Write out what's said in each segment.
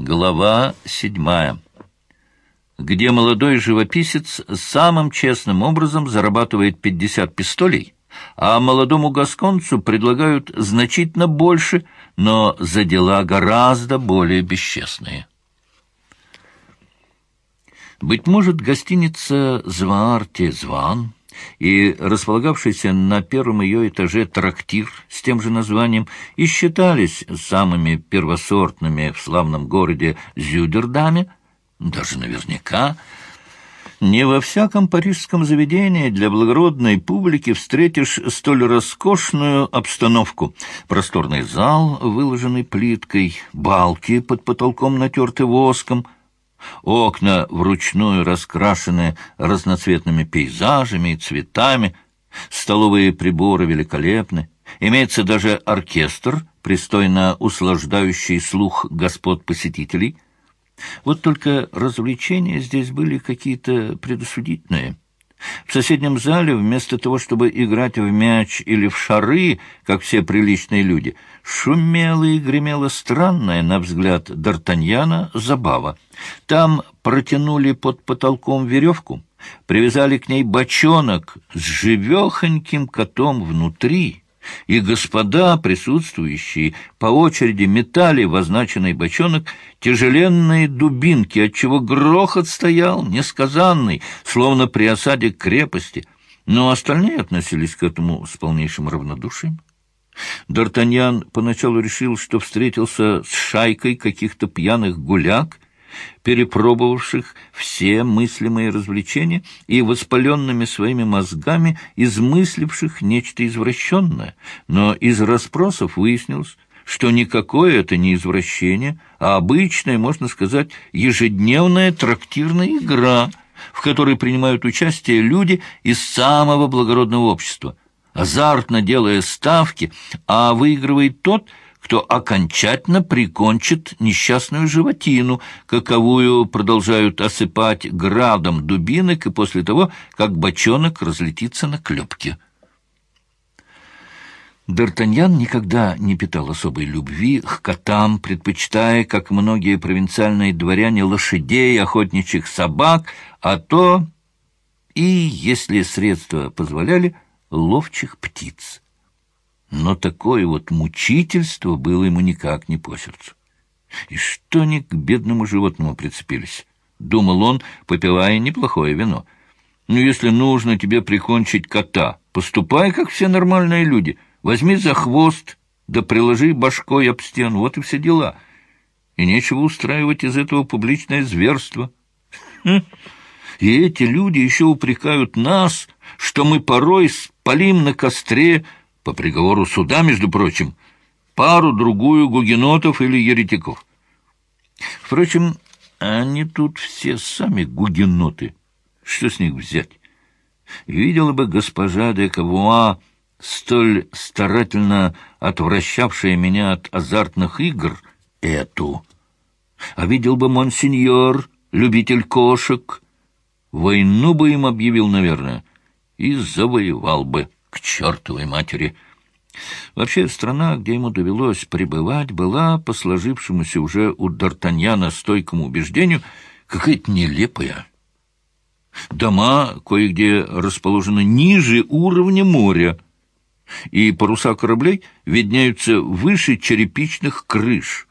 Глава седьмая. Где молодой живописец самым честным образом зарабатывает 50 пистолей, а молодому гасконцу предлагают значительно больше, но за дела гораздо более бесчестные. Быть может, гостиница «Зваарте Зван» и располагавшийся на первом ее этаже трактир с тем же названием и считались самыми первосортными в славном городе Зюдердаме, даже наверняка, не во всяком парижском заведении для благородной публики встретишь столь роскошную обстановку. Просторный зал, выложенный плиткой, балки под потолком натерты воском — Окна вручную раскрашены разноцветными пейзажами и цветами, столовые приборы великолепны, имеется даже оркестр, пристойно услаждающий слух господ посетителей. Вот только развлечения здесь были какие-то предосудительные. В соседнем зале, вместо того, чтобы играть в мяч или в шары, как все приличные люди, шумела и гремела странная, на взгляд Д'Артаньяна, забава. Там протянули под потолком веревку, привязали к ней бочонок с живехоньким котом внутри, и господа, присутствующие, по очереди метали в означенный бочонок тяжеленные дубинки, отчего грохот стоял несказанный, словно при осаде крепости, но остальные относились к этому с полнейшим равнодушием. Д'Артаньян поначалу решил, что встретился с шайкой каких-то пьяных гуляк, перепробовавших все мыслимые развлечения и воспаленными своими мозгами измысливших нечто извращенное, но из расспросов выяснилось, что никакое это не извращение, а обычная, можно сказать, ежедневная трактирная игра, в которой принимают участие люди из самого благородного общества, азартно делая ставки, а выигрывает тот, кто окончательно прикончит несчастную животину, каковую продолжают осыпать градом дубинок и после того, как бочонок разлетится на клепки. Д'Артаньян никогда не питал особой любви к котам, предпочитая, как многие провинциальные дворяне, лошадей, охотничьих собак, а то и, если средства позволяли, ловчих птиц. Но такое вот мучительство было ему никак не по сердцу. И что они к бедному животному прицепились? Думал он, попивая неплохое вино. Ну, если нужно тебе прикончить кота, поступай, как все нормальные люди. Возьми за хвост, да приложи башкой об стену. Вот и все дела. И нечего устраивать из этого публичное зверство. И эти люди еще упрекают нас, что мы порой спалим на костре по приговору суда, между прочим, пару-другую гугенотов или еретиков. Впрочем, они тут все сами гугеноты. Что с них взять? Видела бы госпожа де Кавуа, столь старательно отвращавшая меня от азартных игр, эту. А видел бы монсеньор, любитель кошек. Войну бы им объявил, наверное, и завоевал бы к чертовой матери. Вообще, страна, где ему довелось пребывать, была, по сложившемуся уже у Д'Артаньяна стойкому убеждению, какая-то нелепая. Дома кое-где расположены ниже уровня моря, и паруса кораблей видняются выше черепичных крыш.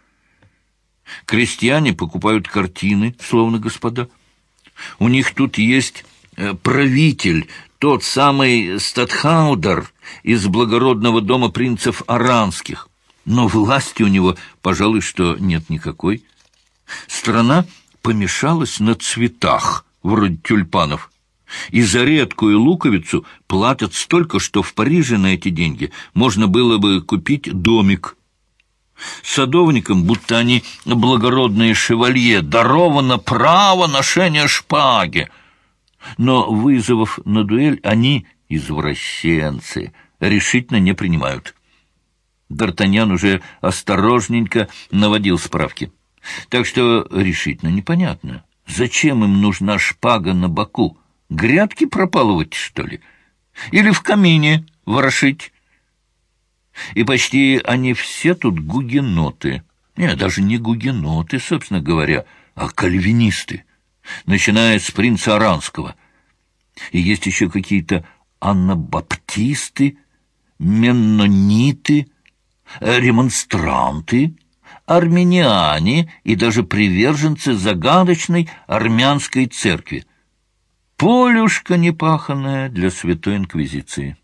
Крестьяне покупают картины, словно господа. У них тут есть правитель, тот самый Статхаудер из благородного дома принцев Аранских. Но власти у него, пожалуй, что нет никакой. Страна помешалась на цветах, вроде тюльпанов. И за редкую луковицу платят столько, что в Париже на эти деньги можно было бы купить домик. Садовникам, будто они благородные шевалье, даровано право ношения шпаги — но вызовов на дуэль они, извращенцы, решительно не принимают. Д'Артаньян уже осторожненько наводил справки. Так что решительно непонятно, зачем им нужна шпага на боку? Грядки пропалывать, что ли? Или в камине ворошить? И почти они все тут гугеноты. Нет, даже не гугеноты, собственно говоря, а кальвинисты, начиная с принца Аранского. И есть еще какие-то аннабаптисты, меннониты, ремонстранты, армяне и даже приверженцы загадочной армянской церкви. Полюшка непаханная для Святой Инквизиции.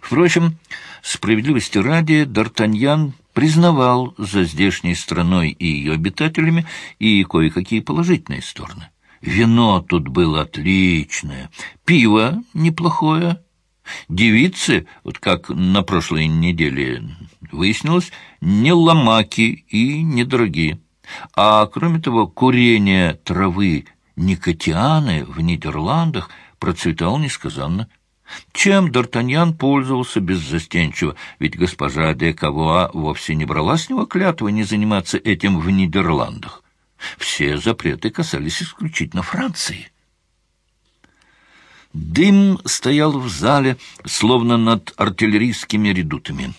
Впрочем, справедливости ради, Д'Артаньян признавал за здешней страной и ее обитателями и кое-какие положительные стороны. Вино тут было отличное, пиво неплохое, девицы, вот как на прошлой неделе выяснилось, не ломаки и недорогие. А кроме того, курение травы никотианы в Нидерландах процветало несказанно. Чем Д'Артаньян пользовался беззастенчиво, ведь госпожа де Кавуа вовсе не брала с него клятвы не заниматься этим в Нидерландах. Все запреты касались исключительно Франции. Дым стоял в зале, словно над артиллерийскими редутами.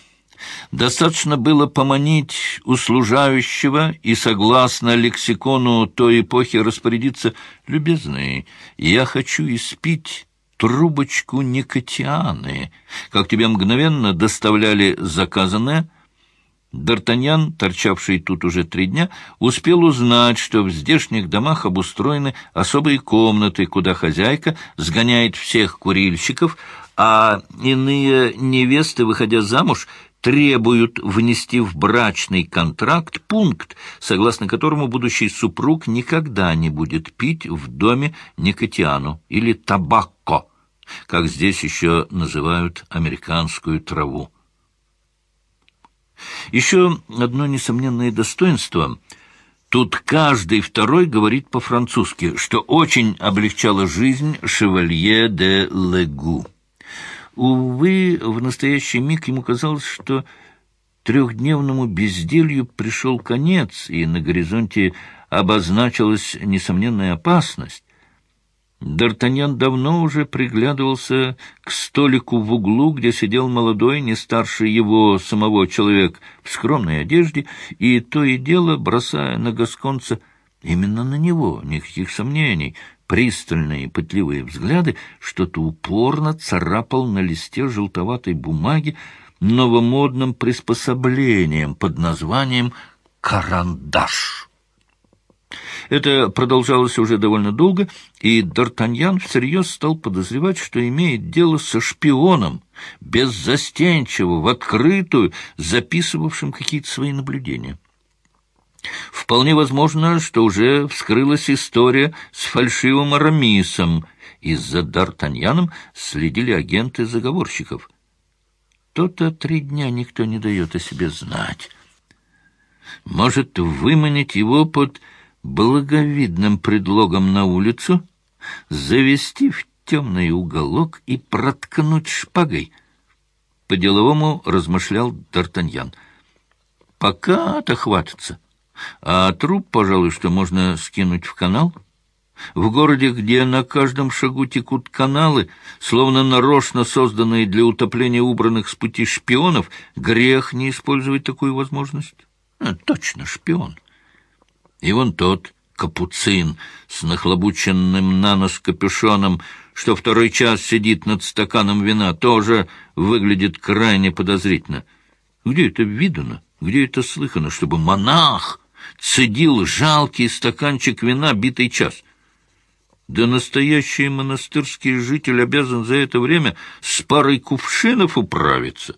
Достаточно было поманить услужающего и, согласно лексикону той эпохи, распорядиться «любезный, я хочу испить трубочку никотианы, как тебе мгновенно доставляли заказанное». Д'Артаньян, торчавший тут уже три дня, успел узнать, что в здешних домах обустроены особые комнаты, куда хозяйка сгоняет всех курильщиков, а иные невесты, выходя замуж, требуют внести в брачный контракт пункт, согласно которому будущий супруг никогда не будет пить в доме никотиану или табакко, как здесь еще называют американскую траву. Еще одно несомненное достоинство — Тут каждый второй говорит по-французски, что очень облегчало жизнь шевалье де Легу. Увы, в настоящий миг ему казалось, что трехдневному безделью пришел конец, и на горизонте обозначилась несомненная опасность. Д'Артаньян давно уже приглядывался к столику в углу, где сидел молодой, не старше его самого человек в скромной одежде, и то и дело, бросая на гасконца именно на него, никаких сомнений, пристальные пытливые взгляды, что-то упорно царапал на листе желтоватой бумаги новомодным приспособлением под названием «карандаш». Это продолжалось уже довольно долго, и Д'Артаньян всерьез стал подозревать, что имеет дело со шпионом, беззастенчиво, в открытую, записывавшим какие-то свои наблюдения. Вполне возможно, что уже вскрылась история с фальшивым Арамисом, и за Д'Артаньяном следили агенты заговорщиков. То-то три дня никто не дает о себе знать. Может, выманить его под благовидным предлогом на улицу, завести в темный уголок и проткнуть шпагой. По-деловому размышлял Д'Артаньян. Пока-то хватится. А труп, пожалуй, что можно скинуть в канал. В городе, где на каждом шагу текут каналы, словно нарочно созданные для утопления убранных с пути шпионов, грех не использовать такую возможность. А, точно, шпион. И вон тот капуцин с нахлобученным на нос капюшоном, что второй час сидит над стаканом вина, тоже выглядит крайне подозрительно. Где это видано? Где это слыхано, чтобы монах цедил жалкий стаканчик вина битый час. Да настоящий монастырский житель обязан за это время с парой кувшинов управиться.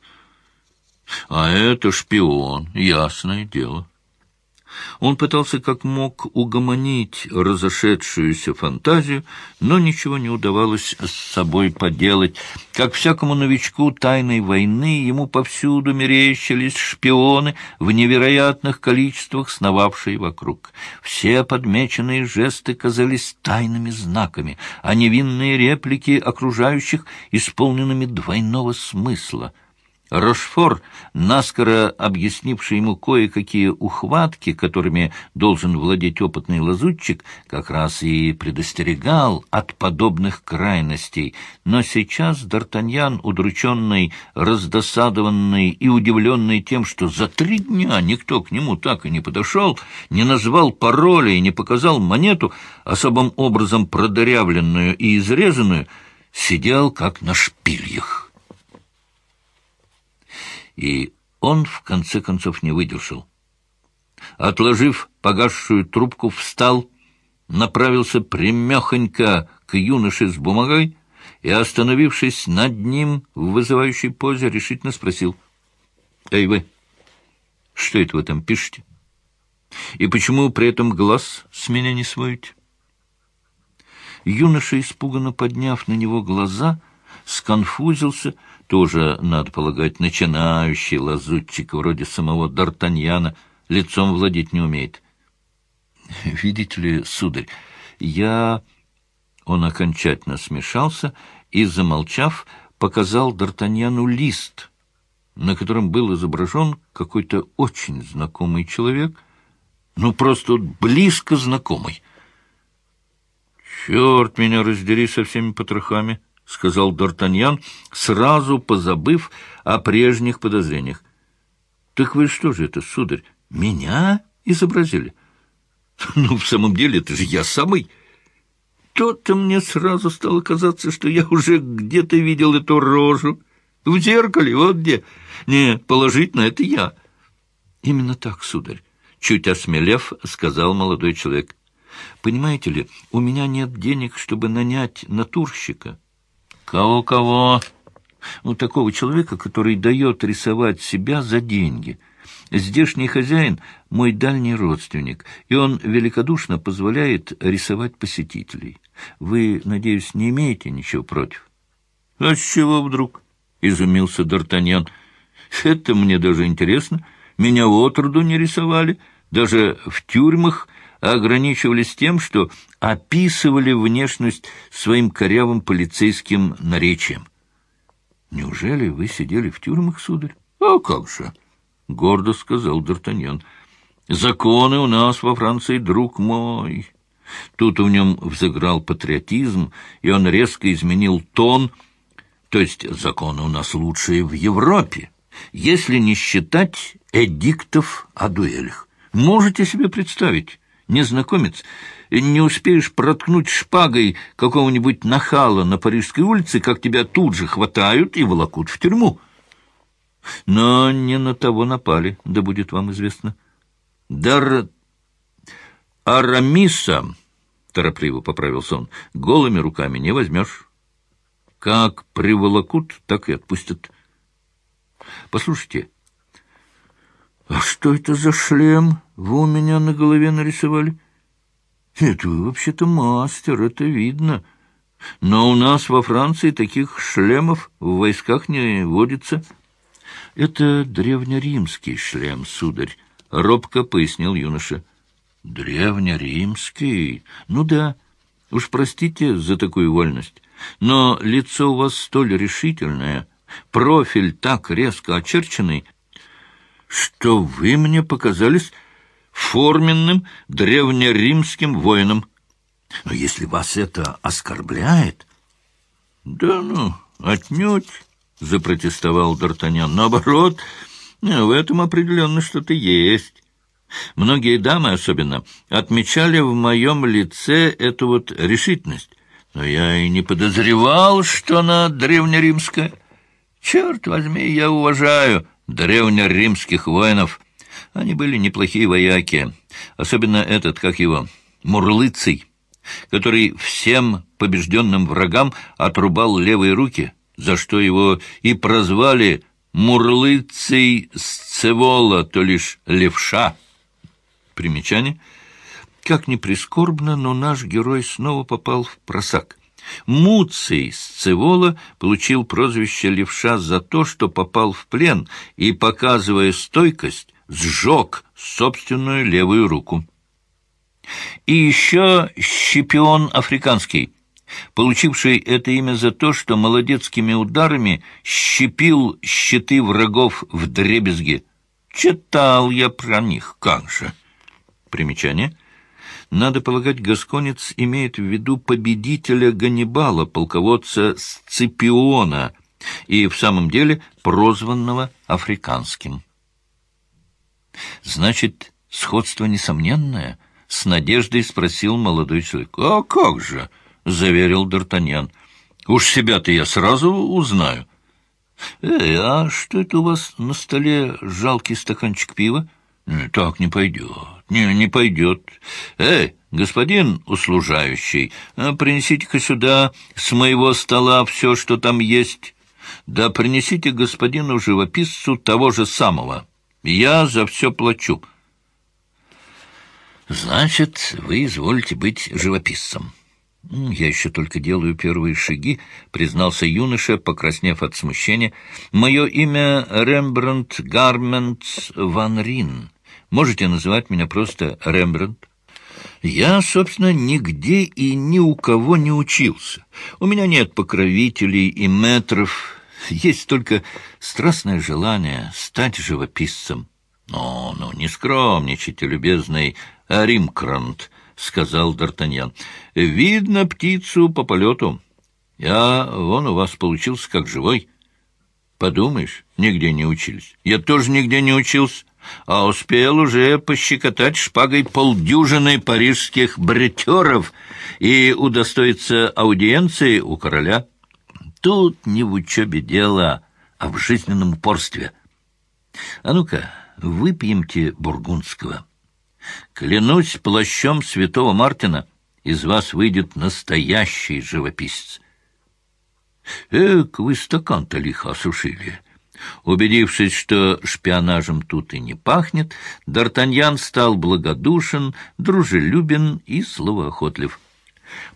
А это шпион, ясное дело. Он пытался как мог угомонить разошедшуюся фантазию, но ничего не удавалось с собой поделать. Как всякому новичку тайной войны, ему повсюду мерещились шпионы в невероятных количествах, сновавшие вокруг. Все подмеченные жесты казались тайными знаками, а невинные реплики окружающих — исполненными двойного смысла — Рошфор, наскоро объяснивший ему кое-какие ухватки, которыми должен владеть опытный лазутчик, как раз и предостерегал от подобных крайностей. Но сейчас Д'Артаньян, удрученный, раздосадованный и удивленный тем, что за три дня никто к нему так и не подошел, не назвал пароля и не показал монету, особым образом продырявленную и изрезанную, сидел как на шпильях и он, в конце концов, не выдержал. Отложив погасшую трубку, встал, направился прямехонько к юноше с бумагой и, остановившись над ним в вызывающей позе, решительно спросил. — Эй вы, что это вы там пишете? И почему при этом глаз с меня не сводите? Юноша, испуганно подняв на него глаза, сконфузился, тоже, надо полагать, начинающий лазутчик вроде самого Д'Артаньяна, лицом владеть не умеет. Видите ли, сударь, я... Он окончательно смешался и, замолчав, показал Д'Артаньяну лист, на котором был изображен какой-то очень знакомый человек, ну, просто близко знакомый. «Черт меня раздери со всеми потрохами!» — сказал Д'Артаньян, сразу позабыв о прежних подозрениях. — Так вы что же это, сударь, меня изобразили? — Ну, в самом деле, это же я самый. То-то мне сразу стало казаться, что я уже где-то видел эту рожу. В зеркале, вот где. Нет, положительно, это я. — Именно так, сударь, — чуть осмелев, сказал молодой человек. — Понимаете ли, у меня нет денег, чтобы нанять натурщика. — Кого-кого? У такого человека, который дает рисовать себя за деньги. Здешний хозяин — мой дальний родственник, и он великодушно позволяет рисовать посетителей. Вы, надеюсь, не имеете ничего против? — А с чего вдруг? — изумился Д'Артаньян. — Это мне даже интересно. Меня отроду не рисовали. Даже в тюрьмах ограничивались тем, что описывали внешность своим корявым полицейским наречием. «Неужели вы сидели в тюрьмах, сударь?» «А как же!» — гордо сказал Д'Артаньян. «Законы у нас во Франции, друг мой!» Тут в нем взыграл патриотизм, и он резко изменил тон. То есть законы у нас лучшие в Европе, если не считать эдиктов о дуэлях. Можете себе представить? Незнакомец, не успеешь проткнуть шпагой какого-нибудь нахала на Парижской улице, как тебя тут же хватают и волокут в тюрьму. Но не на того напали, да будет вам известно. Дар Арамиса, торопливо поправился он, голыми руками не возьмешь. Как приволокут, так и отпустят. Послушайте, а что это за шлем? Вы у меня на голове нарисовали? Это вы вообще-то мастер, это видно. Но у нас во Франции таких шлемов в войсках не водится. Это древнеримский шлем, сударь, — робко пояснил юноша. Древнеримский? Ну да. Уж простите за такую вольность. Но лицо у вас столь решительное, профиль так резко очерченный, что вы мне показались форменным древнеримским воином. Но если вас это оскорбляет... — Да ну, отнюдь, — запротестовал Д'Артаньян. — Наоборот, в этом определенно что-то есть. Многие дамы особенно отмечали в моем лице эту вот решительность. Но я и не подозревал, что она древнеримская. Черт возьми, я уважаю древнеримских воинов. Они были неплохие вояки, особенно этот, как его, Мурлыций, который всем побежденным врагам отрубал левые руки, за что его и прозвали Мурлыций Сцевола, то лишь левша. Примечание. Как ни прискорбно, но наш герой снова попал в просак — Муций Сцевола получил прозвище «Левша» за то, что попал в плен и, показывая стойкость, сжег собственную левую руку. И еще Щепион Африканский, получивший это имя за то, что молодецкими ударами щепил щиты врагов в дребезги. Читал я про них, как же. Примечание. Надо полагать, Гасконец имеет в виду победителя Ганнибала, полководца Сципиона, и в самом деле прозванного африканским. Значит, сходство несомненное? С надеждой спросил молодой человек. А как же? — заверил Д'Артаньян. «Уж себя-то я сразу узнаю». «Эй, а что это у вас на столе жалкий стаканчик пива?» «Так не пойдет, не, не пойдет. Эй, господин услужающий, а принесите-ка сюда с моего стола все, что там есть. Да принесите господину живописцу того же самого. Я за все плачу». «Значит, вы изволите быть живописцем». «Я еще только делаю первые шаги», — признался юноша, покраснев от смущения. «Мое имя Рембрандт Гармент Ван Рин. Можете называть меня просто Рембрандт?» «Я, собственно, нигде и ни у кого не учился. У меня нет покровителей и метров. Есть только страстное желание стать живописцем». «Ну, ну, не скромничайте, любезный Римкрант», — сказал Д'Артаньян. — Видно птицу по полету. Я вон у вас получился как живой. Подумаешь, нигде не учились. Я тоже нигде не учился, а успел уже пощекотать шпагой полдюжины парижских бретеров и удостоиться аудиенции у короля. Тут не в учебе дело, а в жизненном упорстве. А ну-ка, выпьемте бургундского. Клянусь плащом святого Мартина, из вас выйдет настоящий живописец. Эк, вы стакан-то лихо осушили. Убедившись, что шпионажем тут и не пахнет, Д'Артаньян стал благодушен, дружелюбен и словоохотлив.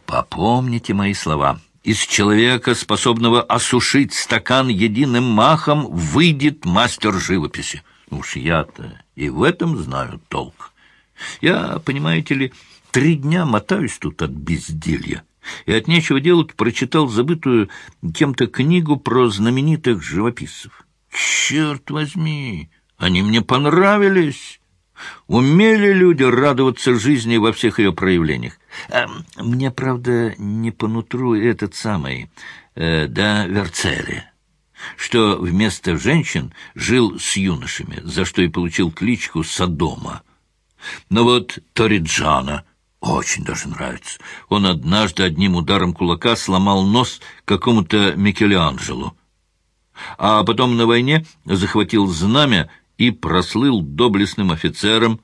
«Попомните мои слова. Из человека, способного осушить стакан единым махом, выйдет мастер живописи. Уж я-то и в этом знаю толк». Я, понимаете ли, три дня мотаюсь тут от безделья, и от нечего делать прочитал забытую кем-то книгу про знаменитых живописцев. Черт возьми, они мне понравились. Умели люди радоваться жизни во всех ее проявлениях. А мне, правда, не по нутру этот самый, э, да, Верцели, что вместо женщин жил с юношами, за что и получил кличку Содома. Но вот Ториджана очень даже нравится. Он однажды одним ударом кулака сломал нос какому-то Микеланджело. А потом на войне захватил знамя и прослыл доблестным офицером.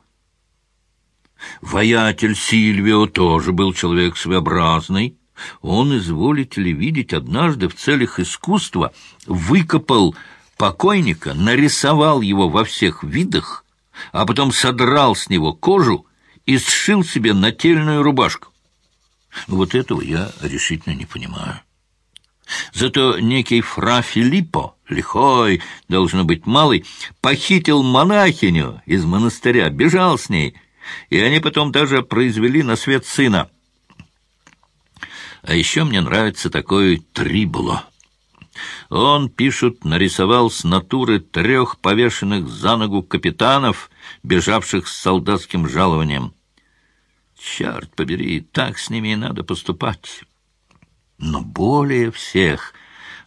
Воятель Сильвио тоже был человек своеобразный. Он, изволите ли видеть, однажды в целях искусства выкопал покойника, нарисовал его во всех видах а потом содрал с него кожу и сшил себе нательную рубашку. Вот этого я решительно не понимаю. Зато некий фра Филиппо, лихой, должно быть малый, похитил монахиню из монастыря, бежал с ней, и они потом даже произвели на свет сына. А еще мне нравится такой Трибуло. Он, пишут, нарисовал с натуры трех повешенных за ногу капитанов, бежавших с солдатским жалованием. Черт побери, так с ними и надо поступать. Но более всех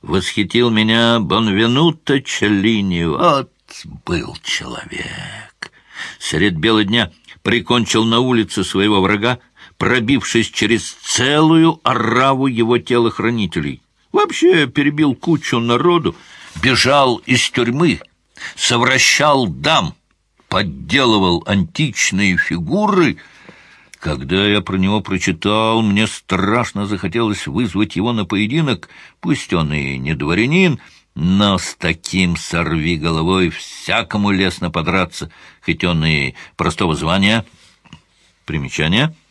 восхитил меня Бонвенуто Челлини. Вот был человек. Средь бела дня прикончил на улице своего врага, пробившись через целую ораву его телохранителей. Вообще перебил кучу народу, бежал из тюрьмы, совращал дам, подделывал античные фигуры. Когда я про него прочитал, мне страшно захотелось вызвать его на поединок, пусть он и не дворянин, но с таким сорви головой всякому лестно подраться, хоть он и простого звания. Примечание —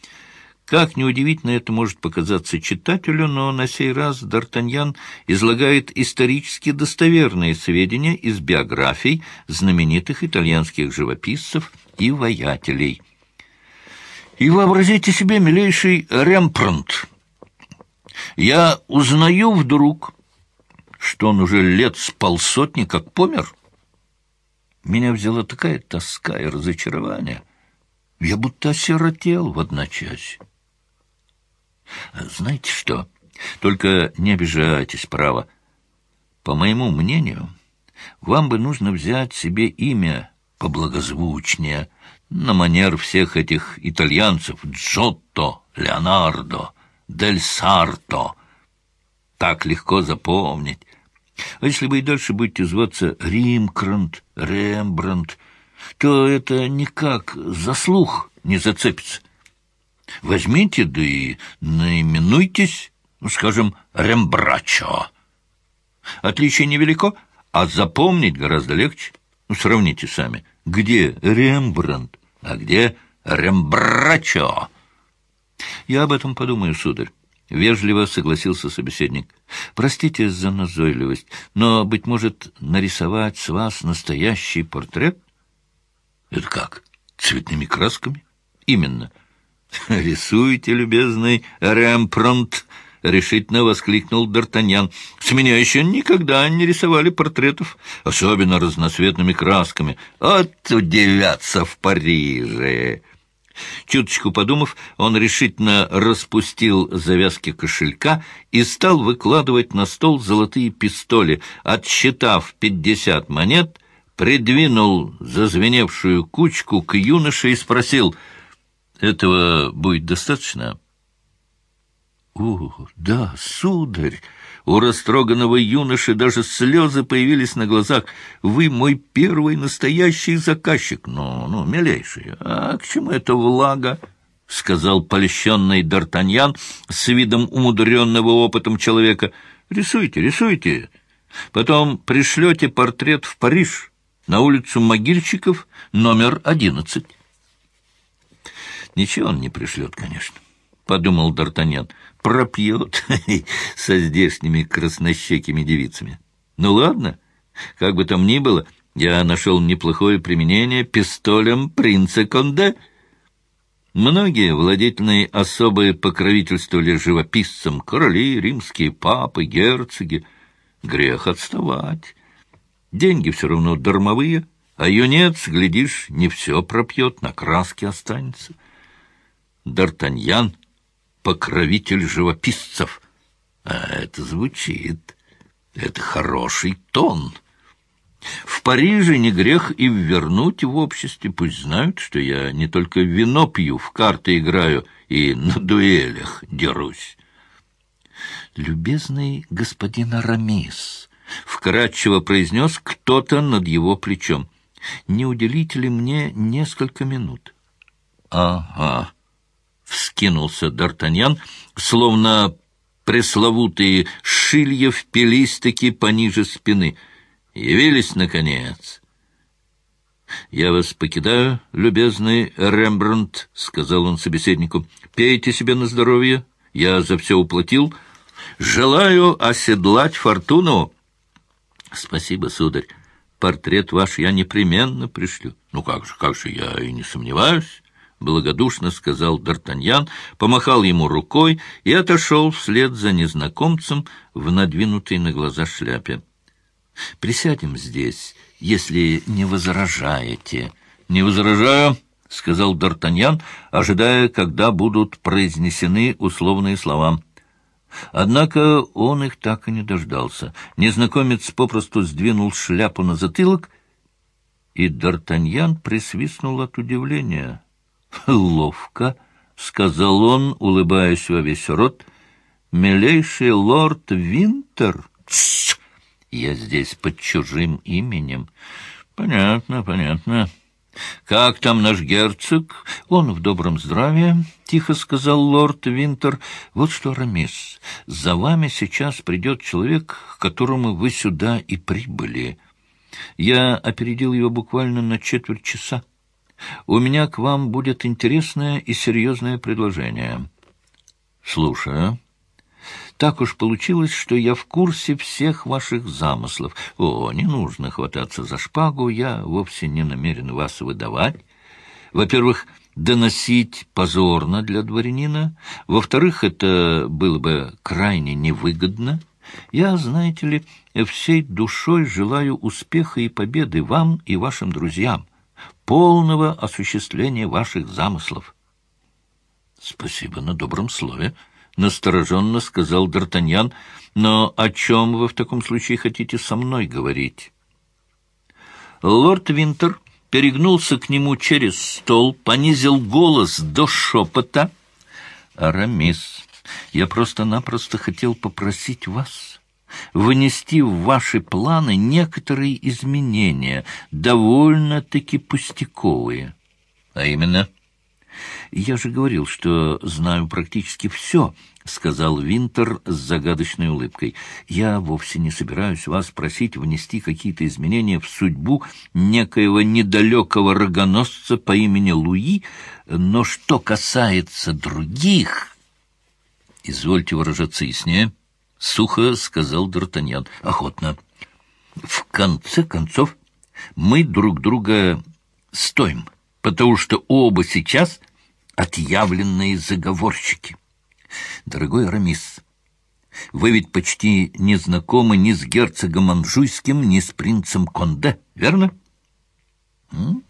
как неудивительно это может показаться читателю, но на сей раз Д'Артаньян излагает исторически достоверные сведения из биографий знаменитых итальянских живописцев и воятелей. И вообразите себе, милейший Ремпрант, Я узнаю вдруг, что он уже лет с полсотни как помер. Меня взяла такая тоска и разочарование. Я будто осиротел в одночасье. Знаете что? Только не обижайтесь, право. По моему мнению, вам бы нужно взять себе имя поблагозвучнее, на манер всех этих итальянцев Джотто, Леонардо, Дель Сарто. Так легко запомнить. А если вы и дальше будете зваться Римкрант, Рембрандт, то это никак за слух не зацепится. Возьмите, да и наименуйтесь, ну, скажем, Рембрачо. Отличие невелико, а запомнить гораздо легче. Ну, сравните сами, где Рембрандт, а где Рембрачо. Я об этом подумаю, сударь. — вежливо согласился собеседник. — Простите за назойливость, но, быть может, нарисовать с вас настоящий портрет? — Это как? Цветными красками? — Именно. — Рисуйте, любезный Ремпронт, — решительно воскликнул Д'Артаньян. — С меня еще никогда не рисовали портретов, особенно разноцветными красками. От удивятся в Париже! Чуточку подумав, он решительно распустил завязки кошелька и стал выкладывать на стол золотые пистоли. Отсчитав пятьдесят монет, придвинул зазвеневшую кучку к юноше и спросил, «Этого будет достаточно?» «О, да, сударь!» У растроганного юноши даже слезы появились на глазах. «Вы мой первый настоящий заказчик!» «Ну, ну, милейший, а к чему это влага?» — сказал польщенный Д'Артаньян с видом умудренного опытом человека. «Рисуйте, рисуйте. Потом пришлете портрет в Париж, на улицу Могильщиков, номер одиннадцать». Ничего он не пришлет, конечно. — подумал Д'Артаньян, — пропьет со здешними краснощекими девицами. Ну ладно, как бы там ни было, я нашел неплохое применение пистолем принца Конде. Многие владетельные особые покровительствовали живописцам, короли, римские папы, герцоги. Грех отставать. Деньги все равно дармовые, а юнец, глядишь, не все пропьет, на краске останется. Д'Артаньян — покровитель живописцев. А это звучит. Это хороший тон. В Париже не грех и ввернуть в обществе. Пусть знают, что я не только вино пью, в карты играю и на дуэлях дерусь. «Любезный господин Арамис», — вкратчиво произнес кто-то над его плечом, — «не уделите ли мне несколько минут?» «Ага», — вскинулся Д'Артаньян, словно пресловутые шилья впились-таки пониже спины. «Явились, наконец!» «Я вас покидаю, любезный Рембрандт», — сказал он собеседнику. «Пейте себе на здоровье, я за все уплатил. Желаю оседлать фортуну». «Спасибо, сударь. Портрет ваш я непременно пришлю». «Ну как же, как же, я и не сомневаюсь». — благодушно сказал Д'Артаньян, помахал ему рукой и отошел вслед за незнакомцем в надвинутой на глаза шляпе. — Присядем здесь, если не возражаете. — Не возражаю, — сказал Д'Артаньян, ожидая, когда будут произнесены условные слова. Однако он их так и не дождался. Незнакомец попросту сдвинул шляпу на затылок, и Д'Артаньян присвистнул от удивления — «Ловко», — сказал он, улыбаясь во весь рот. «Милейший лорд Винтер?» Тс! «Я здесь под чужим именем». «Понятно, понятно». «Как там наш герцог?» «Он в добром здравии», — тихо сказал лорд Винтер. «Вот что, Рамис, за вами сейчас придет человек, к которому вы сюда и прибыли. Я опередил его буквально на четверть часа. У меня к вам будет интересное и серьезное предложение. Слушаю. Так уж получилось, что я в курсе всех ваших замыслов. О, не нужно хвататься за шпагу, я вовсе не намерен вас выдавать. Во-первых, доносить позорно для дворянина. Во-вторых, это было бы крайне невыгодно. Я, знаете ли, всей душой желаю успеха и победы вам и вашим друзьям, полного осуществления ваших замыслов. — Спасибо на добром слове, — настороженно сказал Д'Артаньян. — Но о чем вы в таком случае хотите со мной говорить? Лорд Винтер перегнулся к нему через стол, понизил голос до шепота. «Арамис, я просто-напросто хотел попросить вас внести в ваши планы некоторые изменения, довольно-таки пустяковые. А именно...» «Я же говорил, что знаю практически все», — сказал Винтер с загадочной улыбкой. «Я вовсе не собираюсь вас просить внести какие-то изменения в судьбу некоего недалекого рогоносца по имени Луи, но что касается других...» «Извольте выражаться яснее», — сухо сказал Д'Артаньян. «Охотно. В конце концов, мы друг друга стоим» потому что оба сейчас отъявленные заговорщики. Дорогой Рамис, вы ведь почти не знакомы ни с герцогом Анжуйским, ни с принцем Конде, верно?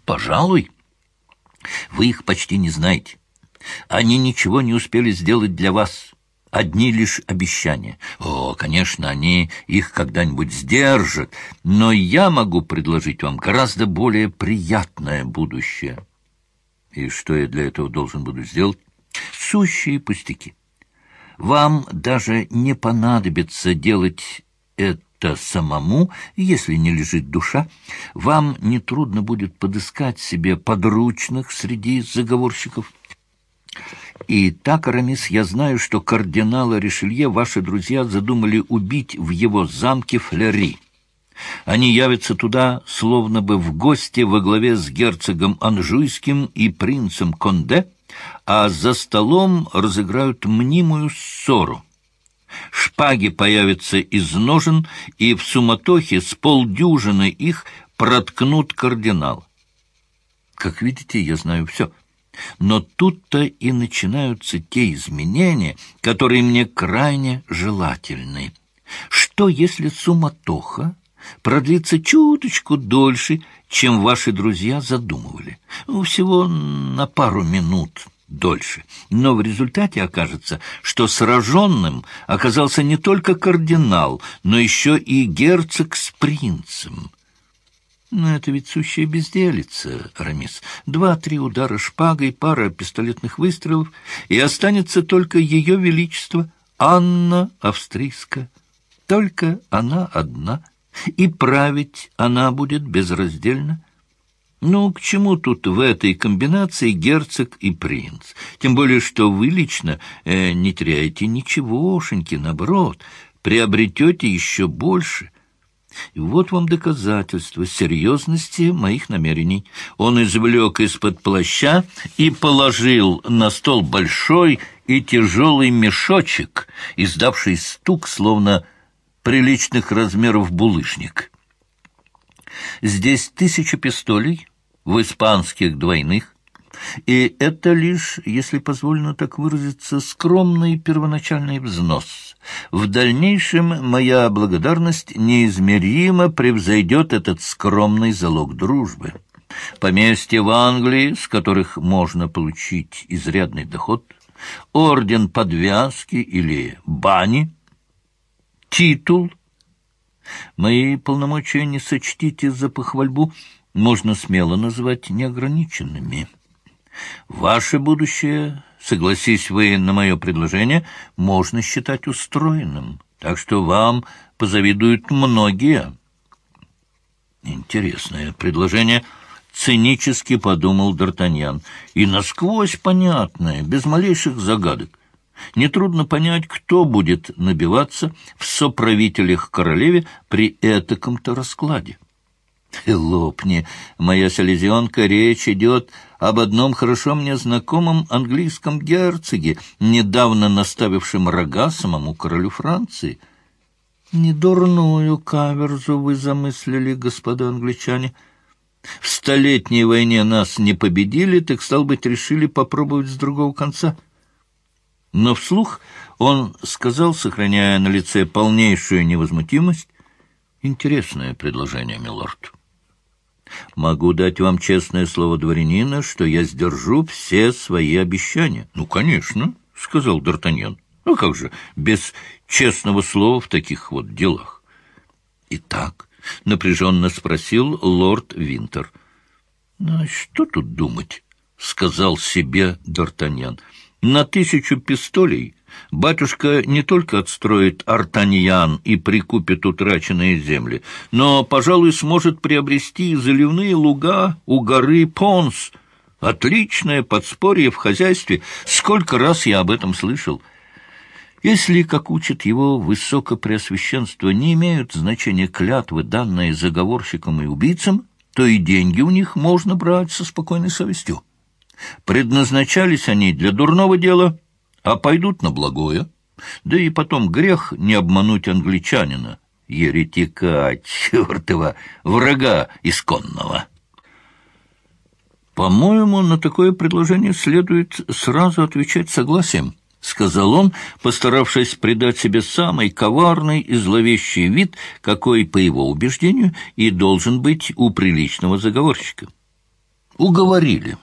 Пожалуй. Вы их почти не знаете. Они ничего не успели сделать для вас. Одни лишь обещания. О, конечно, они их когда-нибудь сдержат, но я могу предложить вам гораздо более приятное будущее. И что я для этого должен буду сделать? Сущие пустяки. Вам даже не понадобится делать это самому, если не лежит душа. Вам нетрудно будет подыскать себе подручных среди заговорщиков. И так, Арамис, я знаю, что кардинала Ришелье ваши друзья задумали убить в его замке Флери. Они явятся туда, словно бы в гости во главе с герцогом Анжуйским и принцем Конде, а за столом разыграют мнимую ссору. Шпаги появятся из ножен, и в суматохе с полдюжины их проткнут кардинал. Как видите, я знаю все. Но тут-то и начинаются те изменения, которые мне крайне желательны. Что, если суматоха продлится чуточку дольше, чем ваши друзья задумывали? Ну, всего на пару минут дольше. Но в результате окажется, что сраженным оказался не только кардинал, но еще и герцог с принцем. Но это ведь сущая безделица, Рамис. Два-три удара шпагой, пара пистолетных выстрелов, и останется только ее величество Анна Австрийская. Только она одна, и править она будет безраздельно. Ну, к чему тут в этой комбинации герцог и принц? Тем более, что вы лично э, не теряете ничегошеньки, наоборот, приобретете еще больше. И вот вам доказательство серьезности моих намерений. Он извлек из-под плаща и положил на стол большой и тяжелый мешочек, издавший стук, словно приличных размеров булыжник. Здесь тысяча пистолей в испанских двойных, и это лишь, если позволено так выразиться, скромный первоначальный взнос. В дальнейшем моя благодарность неизмеримо превзойдет этот скромный залог дружбы. Поместье в Англии, с которых можно получить изрядный доход, орден подвязки или бани, титул. Мои полномочия не сочтите за похвальбу, можно смело назвать неограниченными. Ваше будущее, согласись вы на мое предложение, можно считать устроенным, так что вам позавидуют многие. Интересное предложение, цинически подумал Д'Артаньян, и насквозь понятное, без малейших загадок. Нетрудно понять, кто будет набиваться в соправителях королеве при этаком-то раскладе. Лопни, моя селезенка, речь идет об одном хорошо мне знакомом английском герцоге, недавно наставившем рога самому королю Франции. Недурную каверзу вы замыслили, господа англичане. В столетней войне нас не победили, так, стал быть, решили попробовать с другого конца. Но вслух он сказал, сохраняя на лице полнейшую невозмутимость, «Интересное предложение, милорд. Могу дать вам честное слово дворянина, что я сдержу все свои обещания». «Ну, конечно», — сказал Д'Артаньян. «Ну, как же, без честного слова в таких вот делах?» «Итак», — напряженно спросил лорд Винтер. «Ну, что тут думать?» — сказал себе Д'Артаньян. «На тысячу пистолей батюшка не только отстроит Артаньян и прикупит утраченные земли, но, пожалуй, сможет приобрести заливные луга у горы Понс. Отличное подспорье в хозяйстве. Сколько раз я об этом слышал!» Если, как учит его высокопреосвященство, не имеют значения клятвы, данные заговорщикам и убийцам, то и деньги у них можно брать со спокойной совестью. Предназначались они для дурного дела, а пойдут на благое. Да и потом грех не обмануть англичанина, еретика, чертова, врага исконного. По-моему, на такое предложение следует сразу отвечать согласием. — сказал он, постаравшись придать себе самый коварный и зловещий вид, какой, по его убеждению, и должен быть у приличного заговорщика. «Уговорили.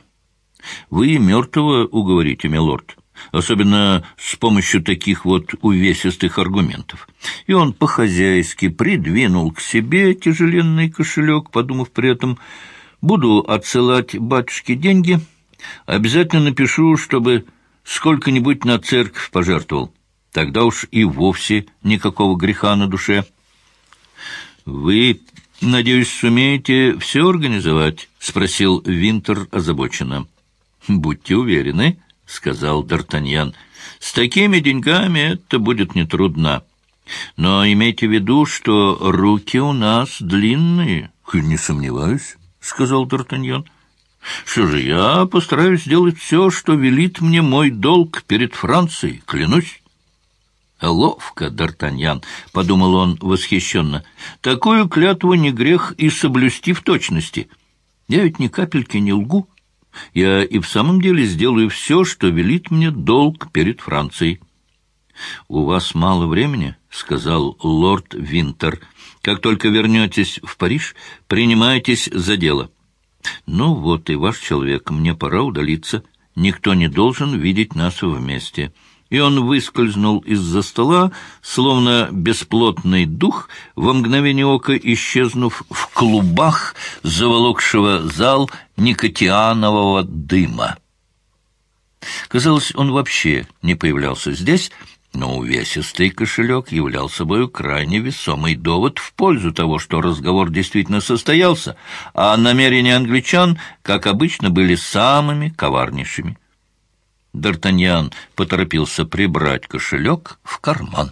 Вы мертвого уговорите, милорд, особенно с помощью таких вот увесистых аргументов». И он по-хозяйски придвинул к себе тяжеленный кошелек, подумав при этом, «Буду отсылать батюшке деньги, обязательно напишу, чтобы...» сколько-нибудь на церковь пожертвовал. Тогда уж и вовсе никакого греха на душе. Вы, надеюсь, сумеете все организовать? — спросил Винтер озабоченно. — Будьте уверены, — сказал Д'Артаньян. — С такими деньгами это будет нетрудно. Но имейте в виду, что руки у нас длинные. — Не сомневаюсь, — сказал Д'Артаньян. Что же, я постараюсь сделать все, что велит мне мой долг перед Францией, клянусь. «Ловко, Д'Артаньян», — подумал он восхищенно, — «такую клятву не грех и соблюсти в точности. Я ведь ни капельки не лгу. Я и в самом деле сделаю все, что велит мне долг перед Францией». «У вас мало времени», — сказал лорд Винтер. «Как только вернетесь в Париж, принимайтесь за дело». «Ну вот и ваш человек, мне пора удалиться. Никто не должен видеть нас вместе». И он выскользнул из-за стола, словно бесплотный дух, во мгновение ока исчезнув в клубах заволокшего зал никотианового дыма. Казалось, он вообще не появлялся здесь, но увесистый кошелек являл собой крайне весомый довод в пользу того, что разговор действительно состоялся, а намерения англичан, как обычно, были самыми коварнейшими. Д'Артаньян поторопился прибрать кошелек в карман.